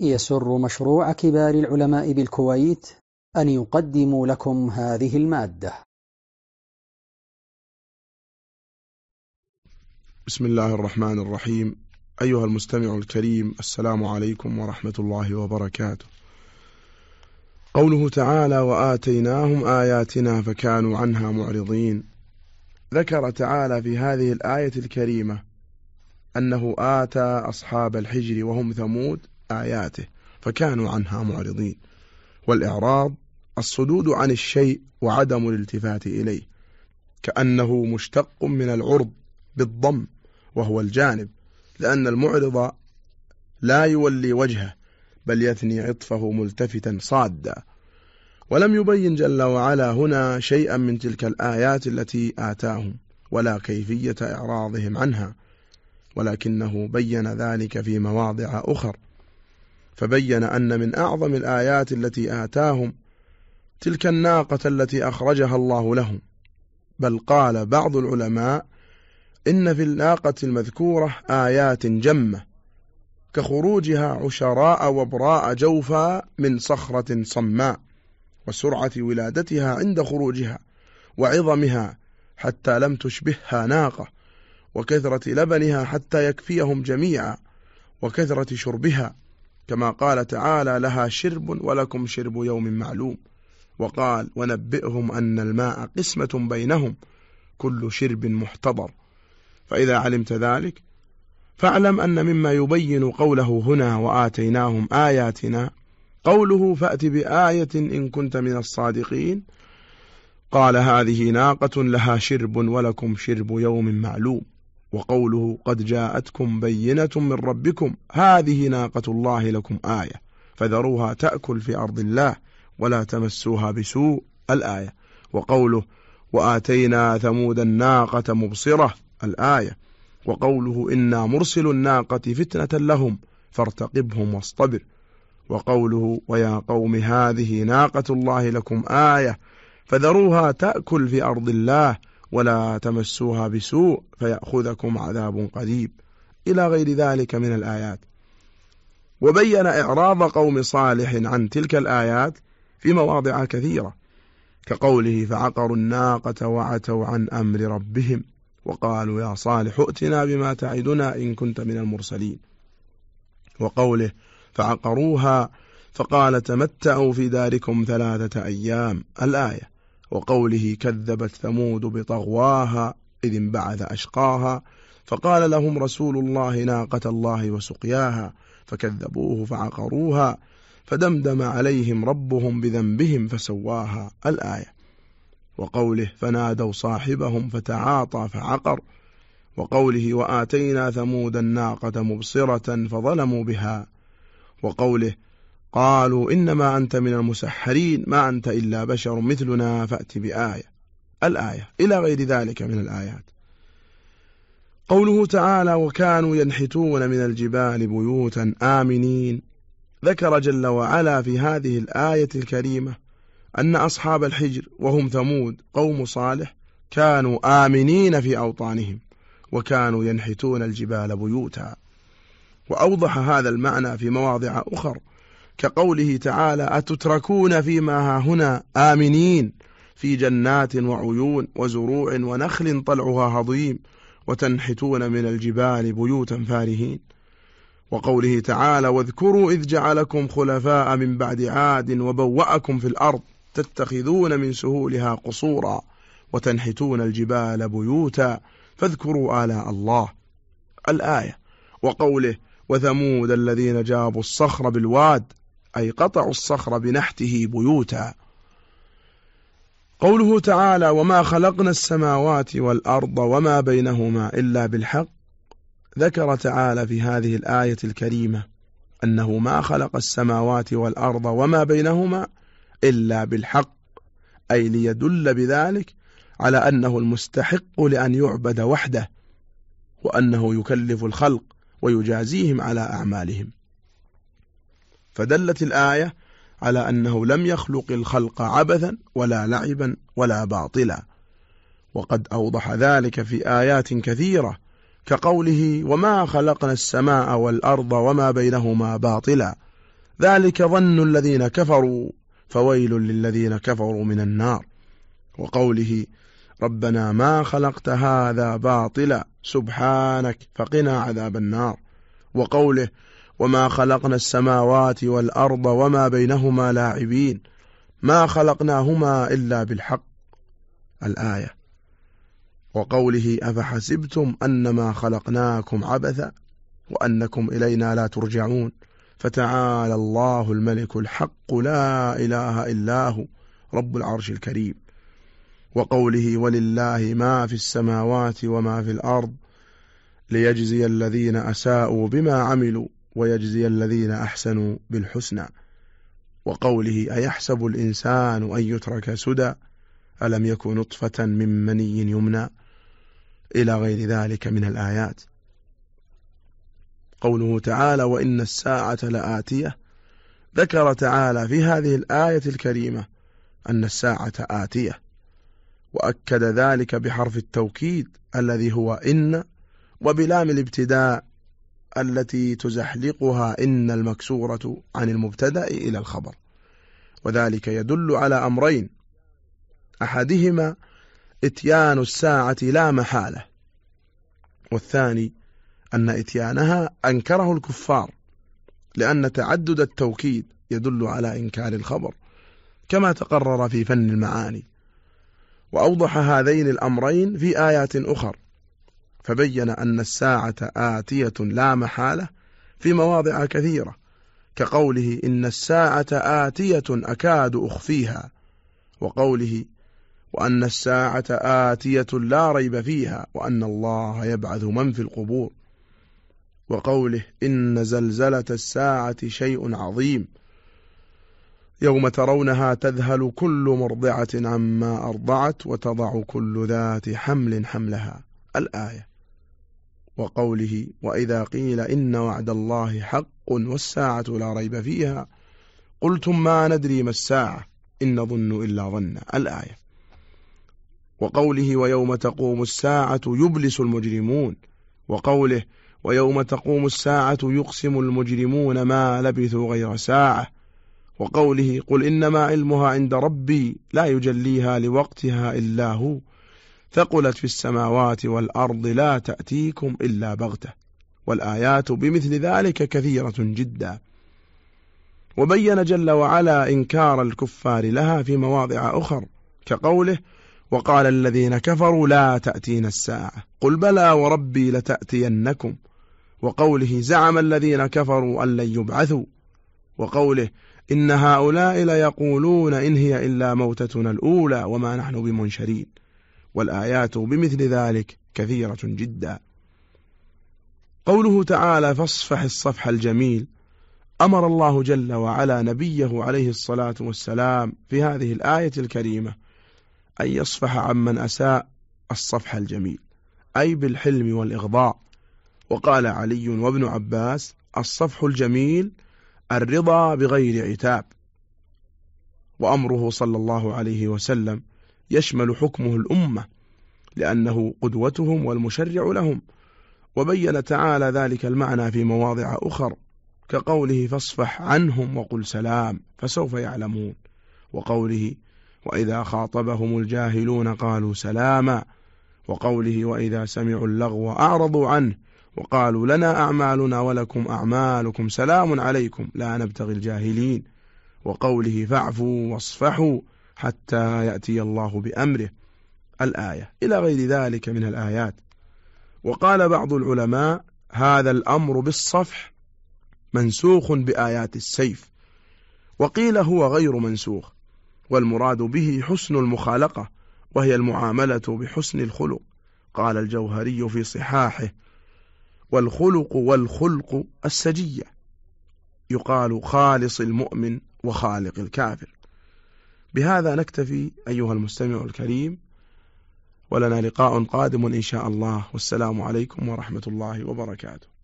يسر مشروع كبار العلماء بالكويت أن يقدم لكم هذه المادة. بسم الله الرحمن الرحيم. أيها المستمع الكريم السلام عليكم ورحمة الله وبركاته. قوله تعالى وآتيناهم آياتنا فكانوا عنها معرضين ذكر تعالى في هذه الآية الكريمة أنه آتى أصحاب الحجر وهم ثمود آياته فكانوا عنها معرضين. والإعراض الصدود عن الشيء وعدم الالتفات إليه كأنه مشتق من العرض بالضم وهو الجانب لأن المعرض لا يولي وجهه بل يثني عطفه ملتفتا صادا. ولم يبين جل وعلا هنا شيئا من تلك الآيات التي آتاهم ولا كيفية إعراضهم عنها ولكنه بين ذلك في مواضع أخر. فبين أن من أعظم الآيات التي آتاهم تلك الناقة التي أخرجها الله لهم. بل قال بعض العلماء إن في الناقة المذكورة آيات جمة كخروجها عشراء وبراء جوفا من صخرة صماء وسرعة ولادتها عند خروجها وعظمها حتى لم تشبهها ناقة وكثرة لبنها حتى يكفيهم جميعا وكثرة شربها كما قال تعالى لها شرب ولكم شرب يوم معلوم. وقال ونبئهم أن الماء قسمة بينهم كل شرب محتضر. فإذا علمت ذلك فاعلم أن مما يبين قوله هنا وآتيناهم آياتنا قوله فأت بآية إن كنت من الصادقين قال هذه ناقة لها شرب ولكم شرب يوم معلوم. وقوله قد جاءتكم بينة من ربكم هذه ناقة الله لكم آية فذروها تأكل في أرض الله ولا تمسوها بسوء الآية. وقوله وآتينا ثمود الناقة مبصرة الآية. وقوله إنا مرسل الناقة فتنة لهم فارتقبهم واصطبر. وقوله ويا قوم هذه ناقة الله لكم آية فذروها تأكل في أرض الله ولا تمسوها بسوء فيأخذكم عذاب قريب. إلى غير ذلك من الآيات. وبين إعراض قوم صالح عن تلك الآيات في مواضع كثيرة. كقوله فعقروا الناقة وعتوا عن أمر ربهم. وقالوا يا صالح ائتنا بما تعدنا إن كنت من المرسلين. وقوله فعقروها فقال تمتعوا في داركم ثلاثة أيام. الآية وقوله كذبت ثمود بطغواها إذ انبعث أشقاها فقال لهم رسول الله ناقة الله وسقياها فكذبوه فعقروها فدمدم عليهم ربهم بذنبهم فسواها الآية. وقوله فنادوا صاحبهم فتعاطى فعقر وقوله وآتينا ثمود الناقة مبصرة فظلموا بها وقوله قالوا إنما أنت من المسحرين ما أنت إلا بشر مثلنا فأت بآية الآية إلى غير ذلك من الآيات. قوله تعالى وكانوا ينحتون من الجبال بيوتا آمنين. ذكر جل وعلا في هذه الآية الكريمة أن أصحاب الحجر وهم ثمود قوم صالح كانوا آمنين في أوطانهم وكانوا ينحتون الجبال بيوتا. وأوضح هذا المعنى في مواضع أخر كقوله تعالى أتتركون فيما هنا آمنين في جنات وعيون وزروع ونخل طلعها هضيم وتنحتون من الجبال بيوتا فارهين. وقوله تعالى واذكروا إذ جعلكم خلفاء من بعد عاد وبوأكم في الأرض تتخذون من سهولها قصورا وتنحتون الجبال بيوتا فاذكروا آلاء الله. الآية. وقوله وثمود الذين جابوا الصخر بالواد أي قطعوا الصخر بنحته بيوتا. قوله تعالى وما خلقنا السماوات والأرض وما بينهما إلا بالحق. ذكر تعالى في هذه الآية الكريمة أنه ما خلق السماوات والأرض وما بينهما إلا بالحق أي ليدل بذلك على أنه المستحق لأن يعبد وحده وأنه يكلف الخلق ويجازيهم على أعمالهم. فدلت الآية على أنه لم يخلق الخلق عبثا ولا لعبا ولا باطلا. وقد أوضح ذلك في آيات كثيرة كقوله وما خلقنا السماء والأرض وما بينهما باطلا. ذلك ظن الذين كفروا فويل للذين كفروا من النار. وقوله ربنا ما خلقت هذا باطلا سبحانك فقنا عذاب النار. وقوله وما خلقنا السماوات والأرض وما بينهما لاعبين ما خلقناهما إلا بالحق الآية وقوله أفحسبتم أنما خلقناكم عبثا وأنكم إلينا لا ترجعون فتعالى الله الملك الحق لا إله إلا هو رب العرش الكريم وقوله ولله ما في السماوات وما في الأرض ليجزي الذين أساءوا بما عملوا ويجزي الذين أحسنوا بالحسنى. وقوله أيحسب الإنسان أن يترك سدى؟ ألم يكن نطفة من مني يمنى؟ إلى غير ذلك من الآيات. قوله تعالى وإن الساعة لآتية. ذكر تعالى في هذه الآية الكريمة أن الساعة آتية. وأكد ذلك بحرف التوكيد الذي هو إن. وبلام الابتداء التي تزحلقها إن المكسورة عن المبتدأ إلى الخبر. وذلك يدل على أمرين. أحدهما إتيان الساعة لا محالة. والثاني أن إتيانها أنكره الكفار لأن تعدد التوكيد يدل على إنكار الخبر كما تقرر في فن المعاني. وأوضح هذين الأمرين في آيات أخر. فبين أن الساعة آتية لا محالة في مواضع كثيرة كقوله إن الساعة آتية أكاد أخفيها وقوله وأن الساعة آتية لا ريب فيها وأن الله يبعث من في القبور وقوله إن زلزلة الساعة شيء عظيم يوم ترونها تذهل كل مرضعة عما أرضعت وتضع كل ذات حمل حملها. الآية. وقوله وإذا قيل إن وعد الله حق والساعة لا ريب فيها قلتم ما ندري ما الساعة إن نظن إلا ظن. الآية. وقوله ويوم تقوم الساعة يبلس المجرمون. وقوله ويوم تقوم الساعة يقسم المجرمون ما لبثوا غير ساعة. وقوله قل إنما علمها عند ربي لا يجليها لوقتها إلا هو. ثقلت في السماوات والأرض لا تأتيكم إلا بغتة والآيات بمثل ذلك كثيرة جدا. وبين جل وعلا إنكار الكفار لها في مواضع أخر كقوله وقال الذين كفروا لا تأتين الساعة قل بلى وربي لتأتينكم. وقوله زعم الذين كفروا أن لن يبعثوا. وقوله إن هؤلاء ليقولون إن هي إلا موتتنا الأولى وما نحن بمنشرين. والآيات بمثل ذلك كثيرة جدا. قوله تعالى فاصفح الصفح الجميل أمر الله جل وعلا نبيه عليه الصلاة والسلام في هذه الآية الكريمة أن يصفح عمن أساء الصفح الجميل أي بالحلم والإغضاء. وقال علي وابن عباس الصفح الجميل الرضا بغير عتاب وأمره صلى الله عليه وسلم يشمل حكمه الأمة لأنه قدوتهم والمشرع لهم وبين تعالى ذلك المعنى في مواضع أخر كقوله فاصفح عنهم وقل سلام فسوف يعلمون وقوله وإذا خاطبهم الجاهلون قالوا سلاما وقوله وإذا سمعوا اللغو أعرضوا عنه وقالوا لنا أعمالنا ولكم أعمالكم سلام عليكم لا نبتغي الجاهلين وقوله فاعفوا واصفحوا حتى يأتي الله بأمره. الآية. إلى غير ذلك من الآيات. وقال بعض العلماء هذا الأمر بالصفح منسوخ بآيات السيف. وقيل هو غير منسوخ. والمراد به حسن المخالقة وهي المعاملة بحسن الخلق. قال الجوهري في صحاحه والخلق والخلق السجية. يقال خالص المؤمن وخالق الكافر. بهذا نكتفي أيها المستمع الكريم ولنا لقاء قادم إن شاء الله والسلام عليكم ورحمة الله وبركاته.